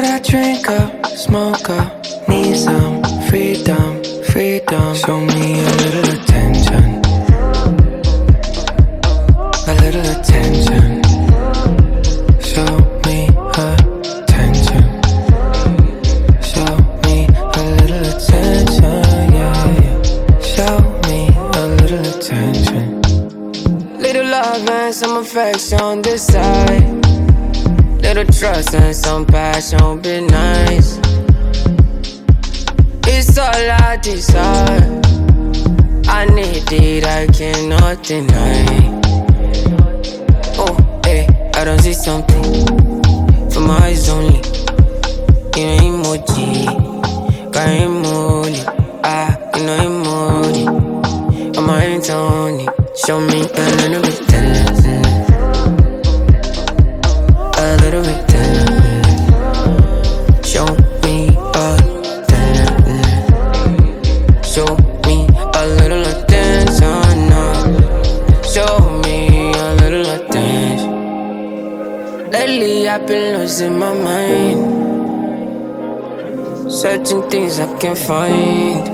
Should I drink up, smoke up, need some freedom, freedom? Show me a little attention, a little attention. Show me attention. Show me a little attention, yeah, yeah. Show me a little attention. Little love and some affection on this side. Little trust and some passion be nice. It's all I desire. I need it, I cannot deny. Oh, hey, I don't see something for my eyes only. You know emoji, got emoji, ah, you know emoji. On my it, show me a little bit talent. Show me a talent. Show me a little dance oh attention. now. Show me a little attention. Lately I've been losing my mind. Searching things I can't find.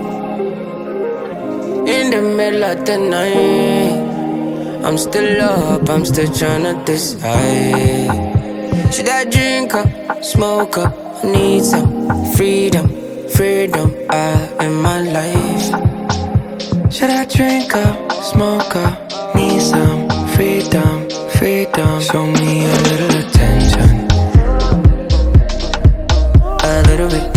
In the middle of the night, I'm still up, I'm still trying to decide she drink up, smoke up? need some freedom, freedom. I in my life. Should I drink up, smoke up? Need some freedom, freedom. Show me a little attention, a little bit.